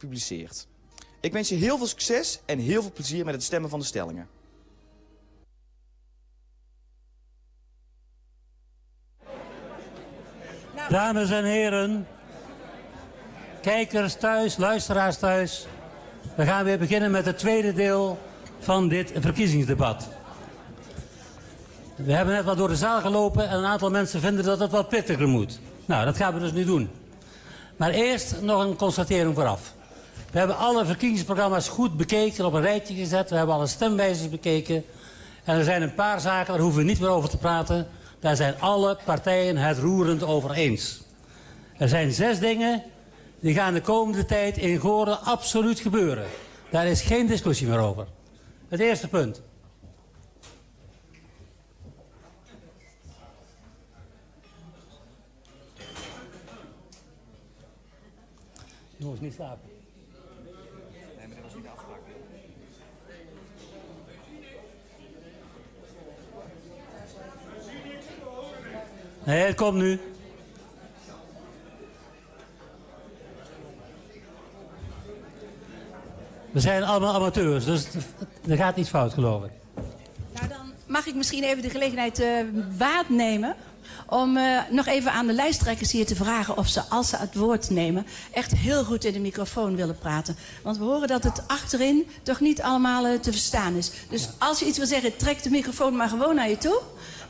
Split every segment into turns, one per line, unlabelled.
gepubliceerd. Ik wens je heel veel succes en heel veel plezier met het stemmen van de stellingen.
Dames en heren, kijkers thuis, luisteraars thuis. We gaan weer beginnen met het tweede deel van dit verkiezingsdebat. We hebben net wat door de zaal gelopen en een aantal mensen vinden dat het wat pittiger moet. Nou, dat gaan we dus nu doen. Maar eerst nog een constatering vooraf. We hebben alle verkiezingsprogramma's goed bekeken, op een rijtje gezet. We hebben alle stemwijzers bekeken. En er zijn een paar zaken, daar hoeven we niet meer over te praten. Daar zijn alle partijen het roerend over eens. Er zijn zes dingen die gaan de komende tijd in Goren absoluut gebeuren. Daar is geen discussie meer over. Het eerste punt. Jongens, niet slapen.
Nee, maar dat was niet de afspraak.
Nee, het komt nu. We zijn allemaal amateurs, dus er gaat iets fout, geloof ik.
Nou, dan mag ik misschien even de gelegenheid uh, waard nemen om uh, nog even aan de lijsttrekkers hier te vragen of ze, als ze het woord nemen, echt heel goed in de microfoon willen praten. Want we horen dat het achterin toch niet allemaal uh, te verstaan is. Dus ja. als je iets wil zeggen, trek de microfoon maar gewoon naar je toe.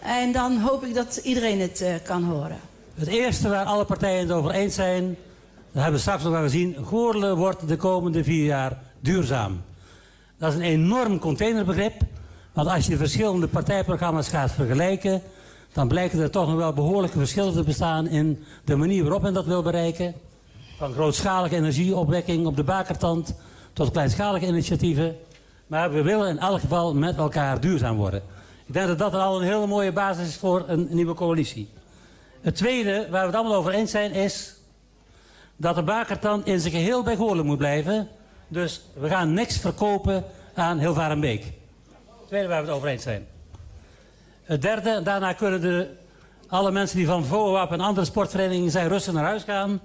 En dan hoop ik dat iedereen het uh, kan horen.
Het eerste waar alle partijen het over eens zijn, dat hebben we straks nog al gezien, Goorlen wordt de komende vier jaar duurzaam. Dat is een enorm containerbegrip, want als je de verschillende partijprogramma's gaat vergelijken, dan blijken er toch nog wel behoorlijke verschillen te bestaan in de manier waarop men dat wil bereiken. Van grootschalige energieopwekking op de bakertand tot kleinschalige initiatieven. Maar we willen in elk geval met elkaar duurzaam worden. Ik denk dat dat al een hele mooie basis is voor een nieuwe coalitie. Het tweede, waar we het allemaal over eens zijn, is dat de bakertand in zijn geheel bij Goorlen moet blijven. Dus we gaan niks verkopen aan Hilvarenbeek. Het tweede waar we het over eens zijn. Het derde, daarna kunnen de, alle mensen die van VOAP en andere sportverenigingen zijn rustig naar huis gaan.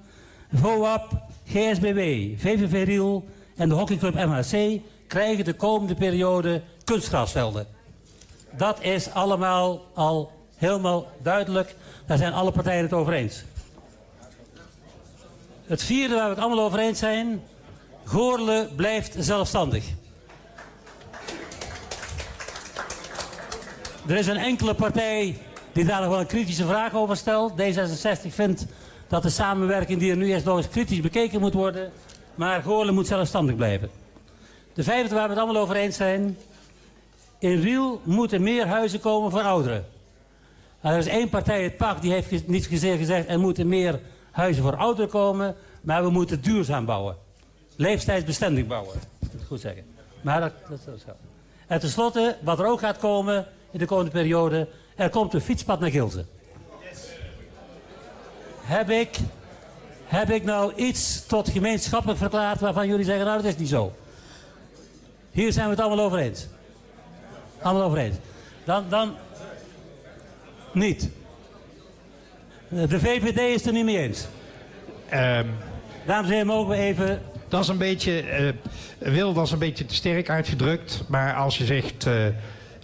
VOAP, GSBW, VVV Riel en de hockeyclub MHC krijgen de komende periode kunstgrasvelden. Dat is allemaal al helemaal duidelijk. Daar zijn alle partijen het over eens. Het vierde waar we het allemaal over eens zijn. Goorle blijft zelfstandig. Er is een enkele partij die daar nog wel een kritische vraag over stelt. D66 vindt dat de samenwerking die er nu is nog eens kritisch bekeken moet worden. Maar Goorle moet zelfstandig blijven. De vijfde waar we het allemaal over eens zijn. In Riel moeten meer huizen komen voor ouderen. Nou, er is één partij, het PAK, die heeft niet zozeer gezegd... er moeten meer huizen voor ouderen komen... maar we moeten duurzaam bouwen. Leeftijdsbestendig bouwen, moet ik goed zeggen. Maar dat, dat is zo. En tenslotte, wat er ook gaat komen in de komende periode... er komt een fietspad naar Gilze. Heb ik, heb ik nou iets tot gemeenschappelijk verklaard... waarvan jullie zeggen, nou dat is niet zo. Hier zijn we het allemaal over eens. Allemaal over eens. Dan, dan niet. De VVD is het er niet mee eens.
Um,
Dames en heren, mogen we even...
Dat is een beetje... Uh, wil, dat is een beetje te sterk uitgedrukt. Maar als je zegt... Uh,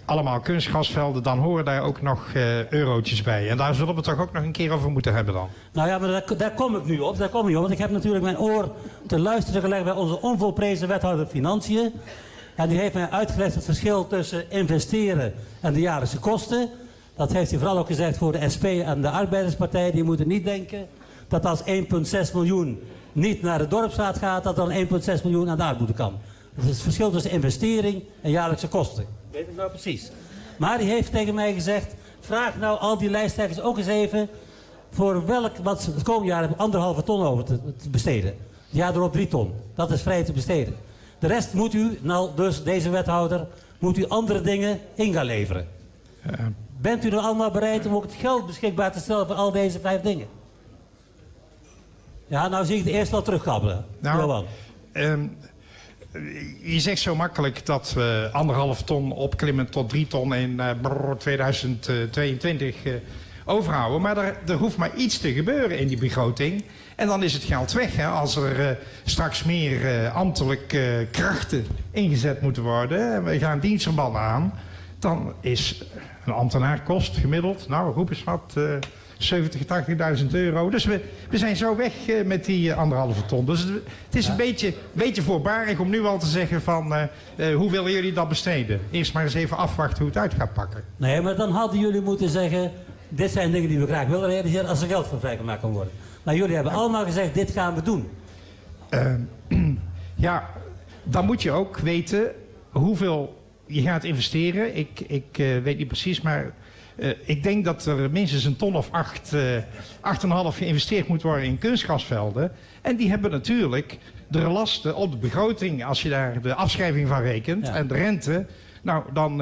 allemaal kunstgrasvelden, dan horen daar ook nog uh, eurotjes bij. En daar zullen we het toch ook nog een keer over moeten hebben dan.
Nou ja, maar daar, daar kom ik nu op. Daar kom ik op. Want ik heb natuurlijk mijn oor te luisteren gelegd bij onze onvolprezen wethouder Financiën. En die heeft mij uitgelegd het verschil tussen investeren en de jaarlijkse kosten. Dat heeft hij vooral ook gezegd voor de SP en de Arbeiderspartij. Die moeten niet denken dat als 1,6 miljoen niet naar de dorpsraad gaat, dat dan 1,6 miljoen aan de armoede kan. Dat is het verschil tussen investering en jaarlijkse kosten. Weet ik nou precies. Maar die heeft tegen mij gezegd, vraag nou al die lijsttrekkers ook eens even voor welk, wat ze het komende jaar hebben anderhalve ton over te, te besteden. Ja, erop drie ton. Dat is vrij te besteden. De rest moet u, nou dus deze wethouder, moet u andere dingen in gaan leveren. Ja. Bent u er allemaal bereid om ook het geld beschikbaar te stellen voor al deze vijf dingen? Ja, nou zie ik het eerst wel terugkabbelen.
Nou, um, je zegt zo makkelijk dat we anderhalf ton opklimmen tot drie ton in uh, 2022 uh, overhouden. Maar er, er hoeft maar iets te gebeuren in die begroting. En dan is het geld weg. Hè? Als er straks meer uh, ambtelijke krachten ingezet moeten worden. En we gaan dienstverbanden aan. Dan is een ambtenaar kost gemiddeld, nou roep eens wat, 70, 80.000 euro. Dus we, we zijn zo weg met die anderhalve ton. Dus het, het is een beetje, beetje voorbarig om nu al te zeggen van hoe willen jullie dat besteden? Eerst maar eens even afwachten hoe het uit gaat pakken.
Nee, maar dan hadden jullie moeten zeggen, dit zijn dingen die we graag willen realiseren als er geld voor vrijgemaakt kan worden. Maar jullie hebben allemaal gezegd, dit gaan we doen.
Uh, ja, dan moet je ook weten hoeveel je gaat investeren. Ik, ik uh, weet niet precies, maar uh, ik denk dat er minstens een ton of acht, uh, 8,5 geïnvesteerd moet worden in kunstgrasvelden. En die hebben natuurlijk de lasten op de begroting, als je daar de afschrijving van rekent ja. en de rente. Nou, dan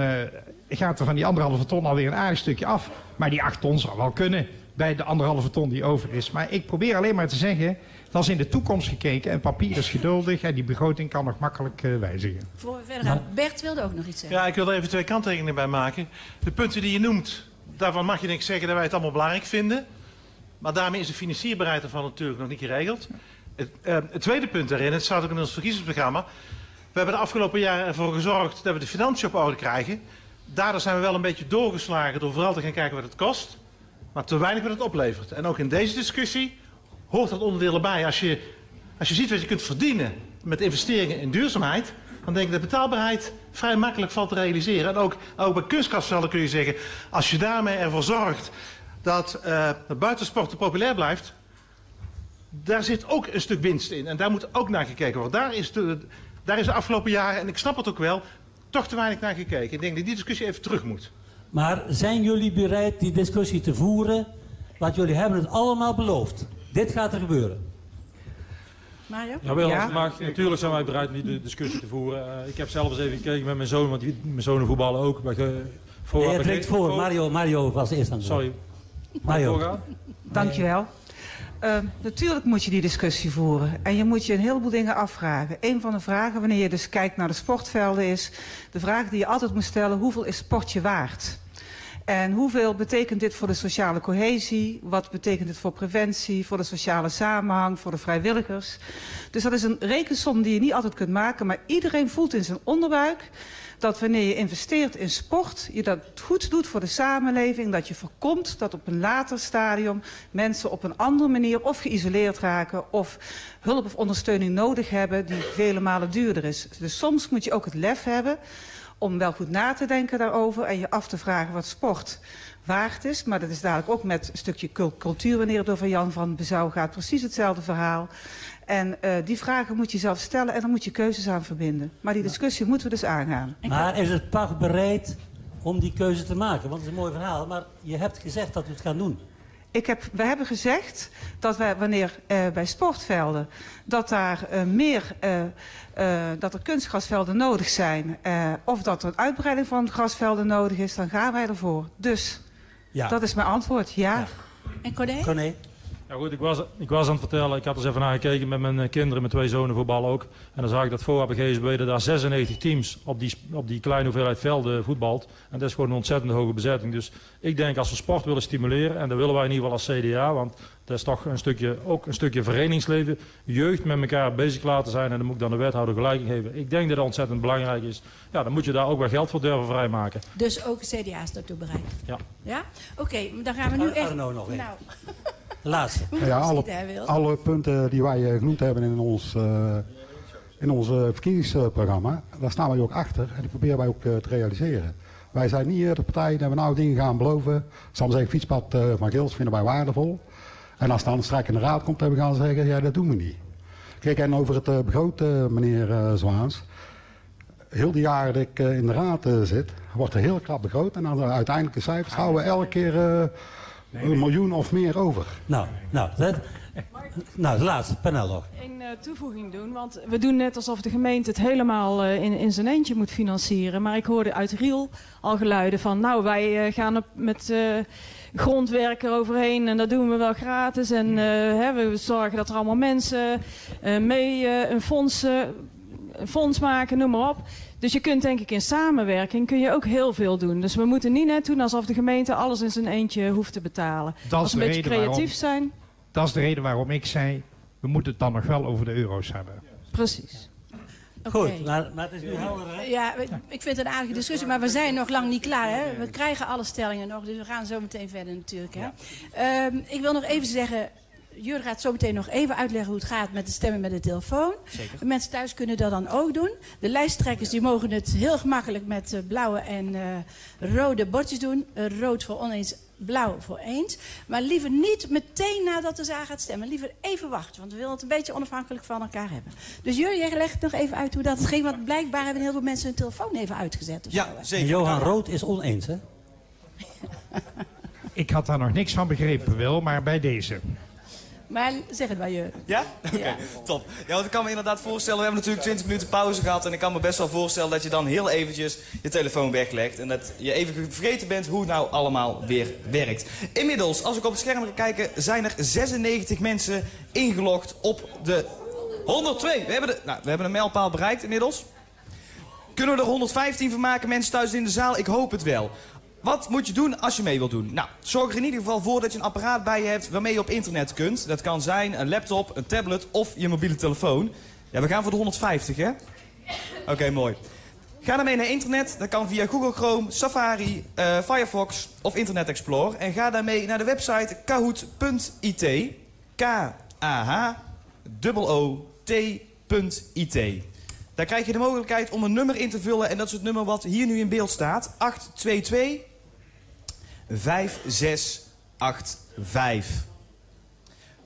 gaat er van die anderhalve ton alweer een aardig stukje af. Maar die 8 ton zal wel kunnen bij de anderhalve ton die over is. Maar ik probeer alleen maar te zeggen, dat is in de toekomst gekeken en papier is geduldig en die begroting kan nog makkelijk uh, wijzigen.
Voor we verder gaan, Bert wilde ook nog iets zeggen.
Ja, ik wil er even twee kanttekeningen bij maken. De punten die je noemt, daarvan mag je niks zeggen dat wij het allemaal belangrijk vinden. Maar daarmee is de financierbaarheid ervan natuurlijk nog niet geregeld. Het, uh, het tweede punt daarin, het staat ook in ons verkiezingsprogramma. We hebben de afgelopen jaren ervoor gezorgd dat we de financiën op orde krijgen. Daardoor zijn we wel een beetje doorgeslagen door vooral te gaan kijken wat het kost maar te weinig wat het oplevert. En ook in deze discussie hoort dat onderdeel erbij. Als je, als je ziet wat je kunt verdienen met investeringen in duurzaamheid, dan denk ik dat betaalbaarheid vrij makkelijk valt te realiseren. En ook, ook bij kunstgrasvelden kun je zeggen, als je daarmee ervoor zorgt dat uh, het buitensporten populair blijft, daar zit ook een stuk winst in. En daar moet ook naar gekeken worden. Daar is de, daar is de afgelopen jaren, en ik snap het ook wel, toch te weinig naar gekeken. Ik denk dat die discussie even terug moet.
Maar zijn jullie bereid die discussie te voeren? Want jullie hebben het allemaal beloofd. Dit gaat er gebeuren.
Mario?
Jawel, ja. maar natuurlijk zijn wij bereid om die discussie te voeren. Uh, ik heb zelf eens even gekeken met mijn zoon, want die, mijn zonen voetballen ook. Bij, uh,
voor, nee, je voor. Mario, Mario was eerst aan
het Sorry.
Mario.
Dankjewel. Uh, natuurlijk moet je die discussie voeren. En je moet je een heleboel dingen afvragen. Een van de vragen, wanneer je dus kijkt naar de sportvelden, is de vraag die je altijd moet stellen: hoeveel is sportje waard? En hoeveel betekent dit voor de sociale cohesie? Wat betekent dit voor preventie, voor de sociale samenhang, voor de vrijwilligers? Dus dat is een rekensom die je niet altijd kunt maken, maar iedereen voelt in zijn onderbuik dat wanneer je investeert in sport, je dat goed doet voor de samenleving, dat je voorkomt dat op een later stadium mensen op een andere manier of geïsoleerd raken of hulp of ondersteuning nodig hebben die vele malen duurder is. Dus soms moet je ook het lef hebben om wel goed na te denken daarover en je af te vragen wat sport waard is. Maar dat is dadelijk ook met een stukje cultuur, wanneer het over Jan van Bezouw gaat, precies hetzelfde verhaal. En uh, die vragen moet je zelf stellen en dan moet je keuzes aan verbinden. Maar die discussie moeten we dus aangaan.
Maar is het PAG bereid om die keuze te maken? Want het is een mooi verhaal, maar je hebt gezegd dat we het gaan doen.
Ik heb, we hebben gezegd dat wij, wanneer uh, bij sportvelden, dat daar uh, meer, dat er kunstgrasvelden nodig zijn, of dat er een uitbreiding van grasvelden nodig is, dan gaan wij ervoor. Dus, ja. dat is mijn antwoord, ja. ja.
En Corné?
Corné?
Ja goed, ik was, ik was aan het vertellen, ik had er eens even naar gekeken met mijn kinderen, mijn twee zonen voetbal ook. En dan zag ik dat voor ABGSB daar 96 teams op die, op die kleine hoeveelheid velden voetbalt. En dat is gewoon een ontzettend hoge bezetting. Dus ik denk als we sport willen stimuleren, en dat willen wij in ieder geval als CDA, want dat is toch een stukje, ook een stukje verenigingsleven, jeugd met elkaar bezig laten zijn en dan moet ik dan de wethouder gelijk geven. Ik denk dat dat ontzettend belangrijk is. Ja, dan moet je daar ook wel geld voor durven vrijmaken.
Dus ook CDA is daartoe bereid?
Ja.
Ja? Oké, okay, dan gaan we nu echt...
Arno nog nou. Laatste.
Ja, alle, alle, punten die wij eh, genoemd hebben in ons, uh, in ons verkiezingsprogramma, daar staan wij ook achter en die proberen wij ook uh, te realiseren. Wij zijn niet de partij dat we nou dingen gaan beloven. Zal zeggen, fietspad uh, van Gils vinden wij waardevol. En als dan straks in de raad komt, hebben we gaan zeggen, ja dat doen we niet. Kijk, en over het begroten, meneer Zwaans. Heel de jaren dat ik in de raad zit, wordt er heel krap begroot. En dan de uiteindelijke cijfers houden we elke keer een miljoen of meer over.
Nou, nou, dat, nou de laatste, panel nog.
Een uh, toevoeging doen, want we doen net alsof de gemeente het helemaal uh, in, in zijn eentje moet financieren. Maar ik hoorde uit Riel al geluiden van, nou wij uh, gaan met grondwerk eroverheen en dat doen we wel gratis. En hè, we zorgen dat er allemaal mensen mee een fonds een fonds maken, noem maar op. Dus je kunt denk ik in samenwerking kun je ook heel veel doen. Dus we moeten niet net doen alsof de gemeente alles in zijn eentje hoeft te betalen.
Dat
Als
is
we een beetje creatief
waarom-
zijn,
Dat is de reden waarom ik zei, we moeten het dan nog wel over de euro's hebben.
precies.
Oké.
Goed, maar, maar het is nu helder, hè?
Ja, ik- ik vind het een aardige discussie, maar we zijn nog lang niet klaar. Hè? We krijgen alle stellingen nog, dus we gaan zo meteen verder natuurlijk. Hè? Ehm, ik wil nog even zeggen, Jur gaat zo meteen nog even uitleggen hoe het gaat met de stemmen met de telefoon.
Zeker.
De mensen thuis kunnen dat dan ook doen. De lijsttrekkers die mogen het heel gemakkelijk met eh, blauwe en eh, rode bordjes doen. Eh, rood voor oneens, blauw voor eens. Maar liever niet meteen nadat de zaal gaat stemmen. Liever even wachten, want we willen het een beetje onafhankelijk van elkaar hebben. Dus Jur, jij legt nog even uit hoe dat ging. Want blijkbaar hebben heel veel mensen hun telefoon even uitgezet. Of
Ja,
zo,
zeker.
Johan Rood is oneens, hè?
Ik had daar nog niks van begrepen, Wil, maar bij deze.
Maar zeg het maar, Jur.
Ja? Oké, top. Ja, want ik kan me inderdaad voorstellen, we hebben natuurlijk 20 minuten pauze gehad. En ik kan me best wel voorstellen dat je dan heel eventjes je telefoon weglegt. En dat je even vergeten bent hoe het nou allemaal weer werkt. Inmiddels, als ik op het scherm ga kijken, zijn er 96 mensen ingelogd op de 102. We hebben, de, nou, we hebben een mijlpaal bereikt inmiddels. Kunnen we er 115 van maken, mensen thuis in de zaal? Ik hoop het wel. Wat moet je doen als je mee wilt doen? Nou, zorg er in ieder geval voor dat je een apparaat bij je hebt waarmee je op internet kunt. Dat kan zijn een laptop, een tablet of je mobiele telefoon. Ja, we gaan voor de 150, hè? Oké, mooi. Ga daarmee naar internet. Dat kan via Google Chrome, Safari, eh, Firefox of Internet Explorer. En ga daarmee naar de website kahoot.it. K-A-H-O-O-T.it. Daar krijg je de mogelijkheid om een nummer in te vullen. En dat is het nummer wat hier nu in beeld staat. 822 5685.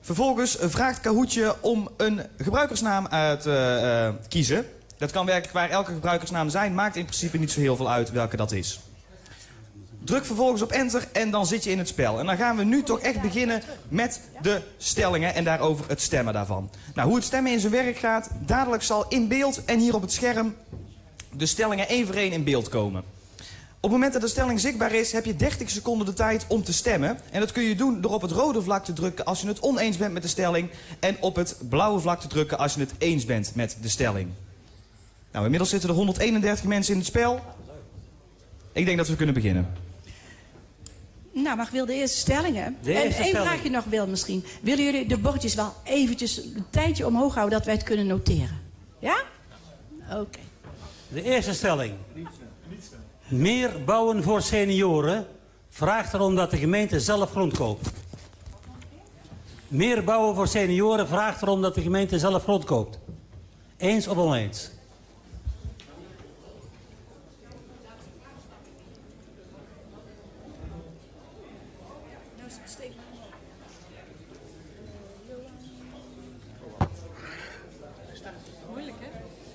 Vervolgens vraagt Kahootje om een gebruikersnaam uit te eh, kiezen. Dat kan werkelijk waar elke gebruikersnaam zijn. Maakt in principe niet zo heel veel uit welke dat is. Druk vervolgens op enter en dan zit je in het spel. En dan gaan we nu toch echt beginnen met de stellingen en daarover het stemmen daarvan. Nou, hoe het stemmen in zijn werk gaat, dadelijk zal in beeld en hier op het scherm de stellingen één voor één in beeld komen. Op het moment dat de stelling zichtbaar is, heb je 30 seconden de tijd om te stemmen. En dat kun je doen door op het rode vlak te drukken als je het oneens bent met de stelling. En op het blauwe vlak te drukken als je het eens bent met de stelling. Nou, inmiddels zitten er 131 mensen in het spel. Ik denk dat we kunnen beginnen.
Nou, maar ik wil de eerste stellingen.
De
en
eerste
één
stelling.
vraagje nog wil misschien. Willen jullie de bordjes wel eventjes een tijdje omhoog houden dat wij het kunnen noteren? Ja? Oké.
De eerste stelling. Meer bouwen voor senioren vraagt erom dat de gemeente zelf grond koopt. Meer bouwen voor senioren vraagt erom dat de gemeente zelf grond koopt. Eens of oneens?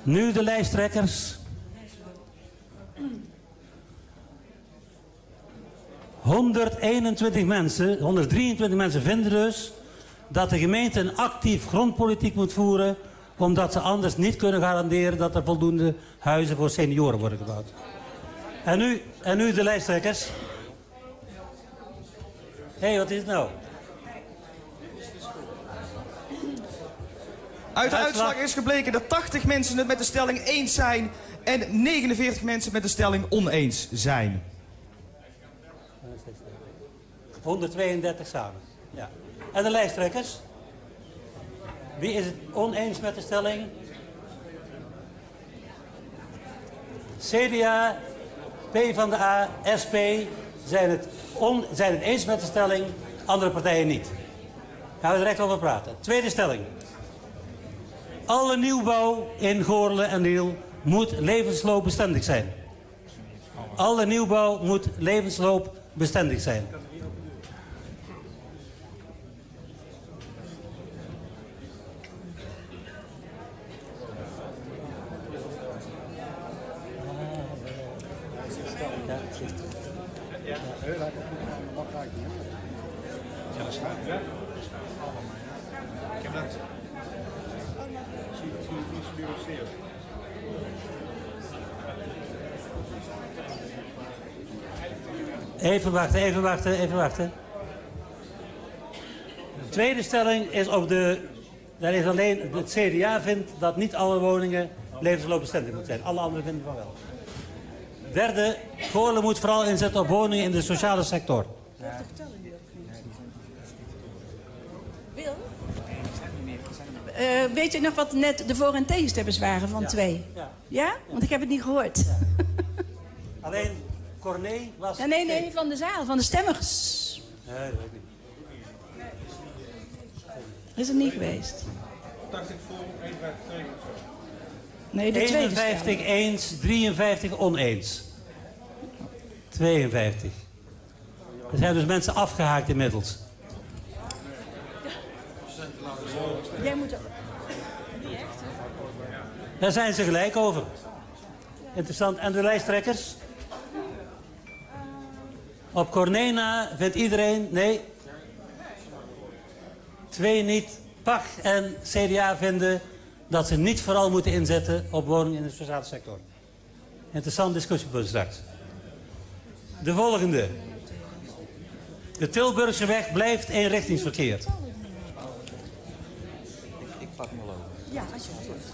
Nu de lijsttrekkers. 121 mensen, 123 mensen vinden dus dat de gemeente een actief grondpolitiek moet voeren, omdat ze anders niet kunnen garanderen dat er voldoende huizen voor senioren worden gebouwd. En nu, en nu de lijsttrekkers. Hé, hey, wat is het nou?
Uit de
Uitslag.
uitslag is gebleken dat 80 mensen het met de stelling eens zijn en 49 mensen met de stelling oneens zijn.
132 samen. Ja. En de lijsttrekkers? Wie is het oneens met de stelling? CDA, PvdA, SP zijn het, on, zijn het eens met de stelling, andere partijen niet. Gaan we direct over praten. Tweede stelling. Alle nieuwbouw in Goorlen en Riel moet levensloopbestendig zijn. Alle nieuwbouw moet levensloopbestendig zijn. Even wachten, even wachten, even wachten. De tweede stelling is op de... Daar is alleen... Het CDA vindt dat niet alle woningen levensloopbestendig moet zijn. Alle anderen vinden van wel. Derde, Goorlen moet vooral inzetten op woningen in de sociale sector.
Wil? Eh, weet je nog wat net de voor- en tegenstemmers waren van twee?
Ja.
Ja? Want ik heb het niet gehoord.
Alleen Corné was...
Ja, nee, nee, van de zaal, van de stemmers.
Nee, dat weet ik niet.
Is het niet geweest?
Dacht ik voor 51 tegen of zo.
Nee, de tweede
51
stemming.
eens, 53 oneens. 52. Er zijn dus mensen afgehaakt inmiddels.
Jij moet er...
Daar zijn ze gelijk over. Interessant. En de lijsttrekkers? Op Cornena vindt iedereen... Nee. Twee niet. PAG en CDA vinden dat ze niet vooral moeten inzetten op woningen in de sociale sector. Interessant discussiepunt straks. De volgende. De Tilburgse weg blijft eenrichtingsverkeer.
Ik pak hem wel over.
Ja, alsjeblieft.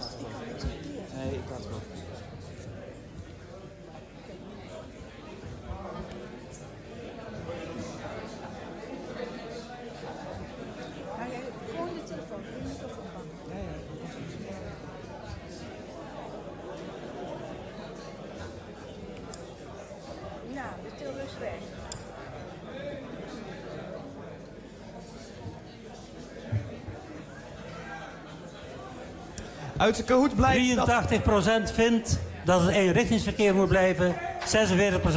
Nee, ik laat het wel.
Nou, jij- Gewoon de telefoon, de microfoon pakken. Nou, de Tilburgsweg.
Uit de Kahoot blijkt dat...
83% vindt dat het eenrichtingsverkeer moet blijven,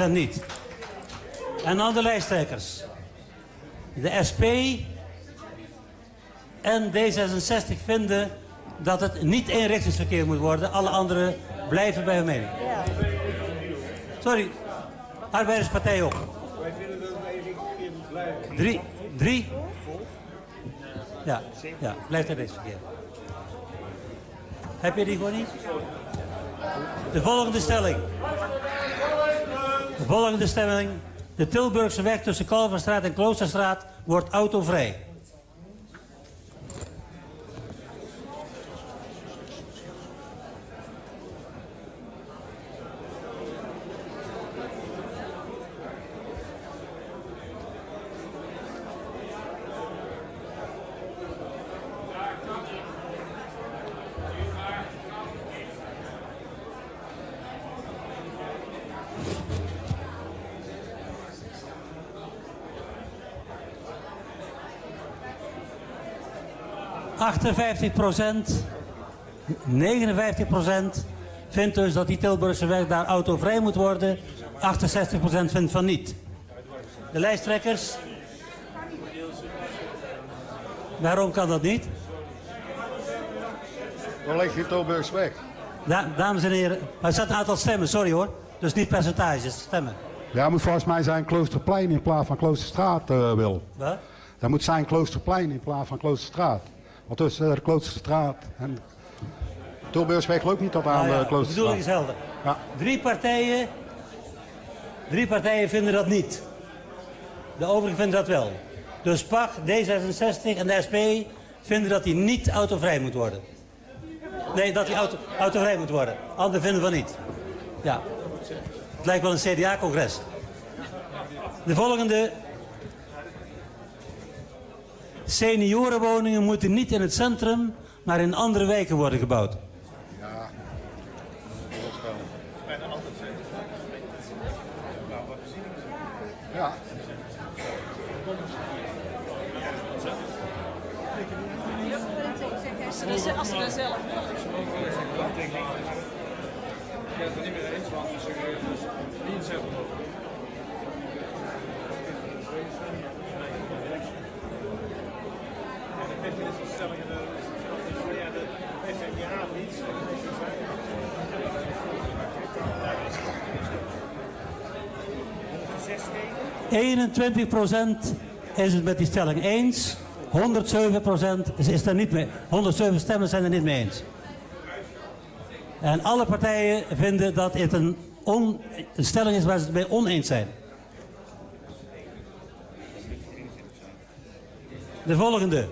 46% niet. En dan de lijsttrekkers. De SP en D66 vinden dat het niet eenrichtingsverkeer moet worden. Alle anderen blijven bij hun mening. Sorry, Arbeiderspartij ook.
Wij vinden dat het eenrichtingsverkeer moet blijven.
Drie, drie? Ja, ja, blijft eenrichtingsverkeer. Heb je die gewoon niet? De volgende stelling. De volgende stelling. De Tilburgse weg tussen Kalverstraat en Kloosterstraat wordt autovrij. ...58 procent, 59 procent vindt dus dat die Tilburgse weg daar autovrij moet worden. 68 procent vindt van niet. De lijsttrekkers... Waarom kan dat niet?
Dan leg je Tilburgs weg.
Da- dames en heren, er staat een aantal stemmen, sorry hoor. Dus niet percentages, stemmen.
Ja, moet volgens mij zijn Kloosterplein in plaats van Kloosterstraat, eh Wil.
Wat?
Dat moet zijn Kloosterplein in plaats van Kloosterstraat. Want tussen eh, de Kloosterstraat en Tilburgsweg loopt niet tot aan
Nou ja,
de
de bedoeling
Kloosterstraat.
is helder.
Ja.
Drie partijen, drie partijen vinden dat niet. De overigen vinden dat wel. Dus PAG, D66 en de SP vinden dat hij niet autovrij moet worden. Nee, dat hij auto, autovrij moet worden. Anderen vinden van niet. Ja. Het lijkt wel een CDA-congres. De volgende. Seniorenwoningen moeten niet in het centrum, maar in andere wijken worden gebouwd.
Ja.
Als ze er zelf
Ik ben het er niet mee eens, want ze zeggen dus niet inzetten. En de technische stellingen, de, ja, de FNJA niet, de
21% is het met die stelling eens. 107% is, er niet mee. 107 stemmen zijn er niet mee eens. En alle partijen vinden dat het een, een stelling is waar ze het mee oneens zijn. De volgende.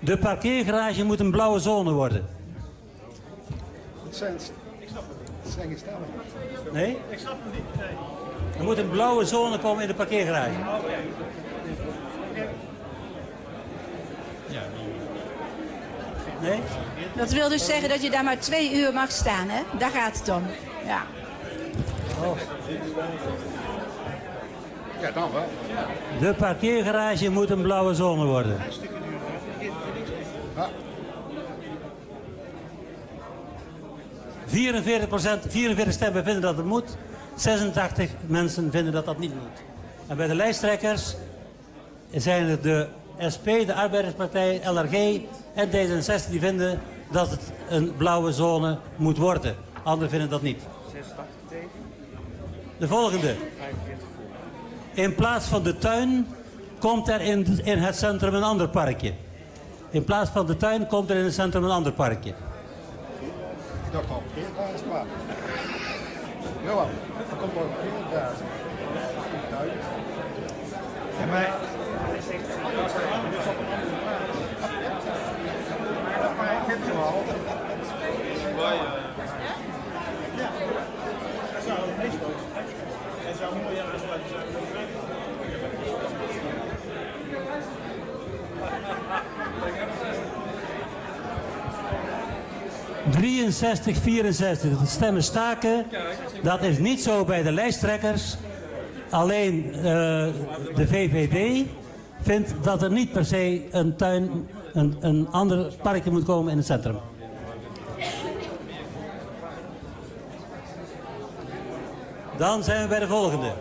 De parkeergarage moet een blauwe zone worden.
Het zijn, het zijn geen.
Nee? Ik snap hem niet. Er moet een blauwe zone komen in de parkeergarage. Nee?
Dat wil dus zeggen dat je daar maar twee uur mag staan, hè? Daar gaat het om. Ja.
Ja, dan wel.
De parkeergarage moet een blauwe zone worden.
Ja.
44%, 44 stemmen vinden dat het moet. 86 mensen vinden dat dat niet moet. En bij de lijsttrekkers zijn het de SP, de Arbeiderspartij, LRG en D66 die vinden dat het een blauwe zone moet worden. Anderen vinden dat niet. De volgende. In plaats van de tuin komt er in, in het centrum een ander parkje. In plaats van de tuin komt er in het centrum een ander parkje.
Ik dacht al, parkeergarage maar. Johan, er komt wel een parkeergarage. Duidelijk.
Ja, maar
...63, 64. De stemmen staken. Dat is niet zo bij de lijsttrekkers. Alleen eh, de VVD vindt dat er niet per se een tuin... ...een, een ander parkje moet komen in het centrum. Dan zijn we bij de volgende.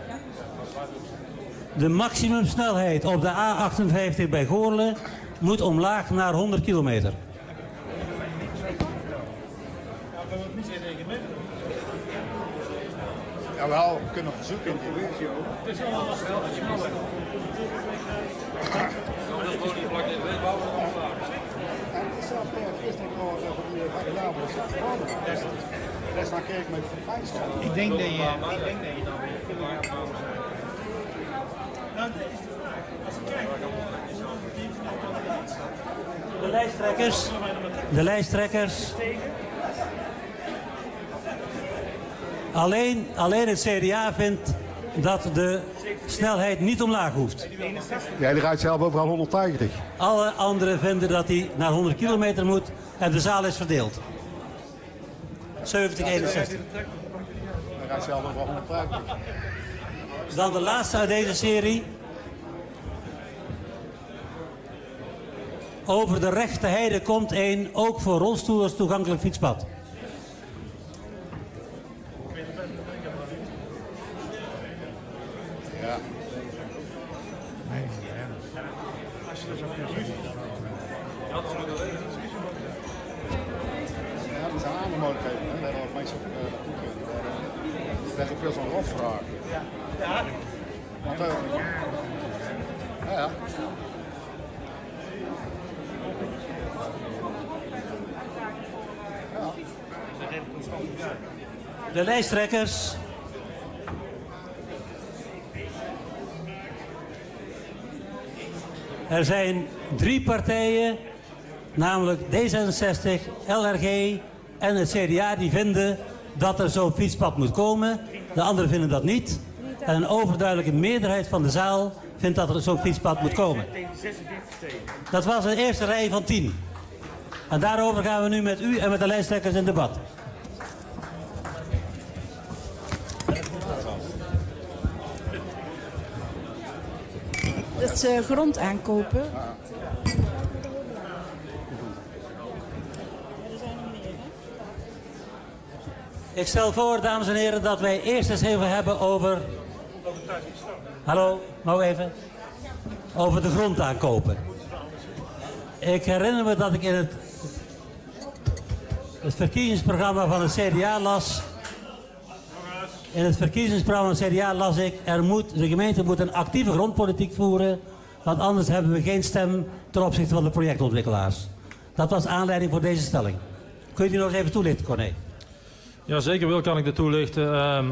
De maximumsnelheid op de A58 bij Goorle moet omlaag naar 100 kilometer.
Jawel, we kunnen verzoeken in die regio. En het is zelfs per gisteren nog eh, van die variabele situatie. Dat is dan kerk met
ik denk dat je... Ik denk dat je dan
De lijsttrekkers. De lijsttrekkers. Alleen, alleen het CDA vindt dat de snelheid niet omlaag hoeft.
Jij rijdt zelf overal 180.
Alle anderen vinden dat hij naar 100 kilometer moet en de zaal is verdeeld. 70, 61.
Jij rijdt zelf overal 180.
Dan de laatste uit deze serie. Over de rechte heide komt een ook voor rolstoelers toegankelijk fietspad.
Ja. Ja, dat zijn andere mogelijkheden. hè, Waar ook mensen op eh, naartoe ook wel zo'n rofvraag. Ja. Want, ja, ja.
De lijsttrekkers. Er zijn drie partijen, namelijk D66, LRG en het CDA, die vinden dat er zo'n fietspad moet komen. De anderen vinden dat niet. En een overduidelijke meerderheid van de zaal vindt dat er zo'n fietspad moet komen. Dat was een eerste rij van tien. En daarover gaan we nu met u en met de lijsttrekkers in debat.
Het eh, grond aankopen.
Ik stel voor, dames en heren, dat wij eerst eens even hebben over... Hallo, nou even. Over de grond aankopen. Ik herinner me dat ik in het, het verkiezingsprogramma van het CDA las... In het verkiezingsprogramma van het CDA las ik... Er moet, de gemeente moet een actieve grondpolitiek voeren... want anders hebben we geen stem ten opzichte van de projectontwikkelaars. Dat was aanleiding voor deze stelling. Kun je die nog even toelichten, Corné?
Ja, zeker wil kan ik dat toelichten. Ehm,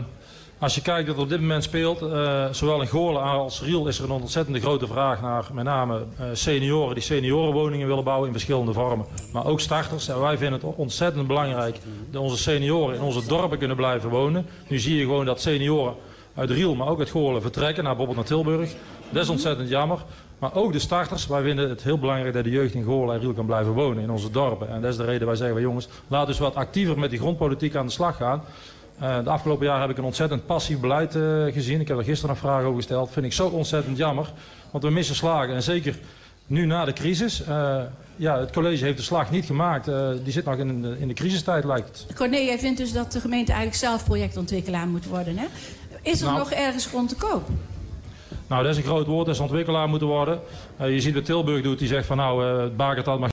Als je kijkt dat er op dit moment speelt, eh, zowel in Goorlen als Riel is er een ontzettende grote vraag naar met name eh, senioren die seniorenwoningen willen bouwen in verschillende vormen. Maar ook starters. En wij vinden het ontzettend belangrijk dat onze senioren in onze dorpen kunnen blijven wonen. Nu zie je gewoon dat senioren uit Riel, maar ook uit Goorlen vertrekken, naar bijvoorbeeld naar Tilburg. Dat is ontzettend jammer. Maar ook de starters, wij vinden het heel belangrijk dat de jeugd in Goorlen en Riel kan blijven wonen in onze dorpen. En dat is de reden wij zeggen, jongens, laten dus wat actiever met die grondpolitiek aan de slag gaan. Uh, de afgelopen jaar heb ik een ontzettend passief beleid uh, gezien. Ik heb er gisteren een vraag over gesteld. Vind ik zo ontzettend jammer. Want we missen slagen. En zeker nu na de crisis. Uh, ja, het college heeft de slag niet gemaakt. die zit nog in de, in de crisistijd, lijkt het.
Corné, jij vindt dus dat de gemeente eigenlijk zelf projectontwikkelaar moet worden, hè? Is er
Nou.
nog ergens grond te koop?
Nou, dat is een groot woord. Dat is ontwikkelaar moeten worden. je ziet wat Tilburg doet. Die zegt van nou, het Bakertad mag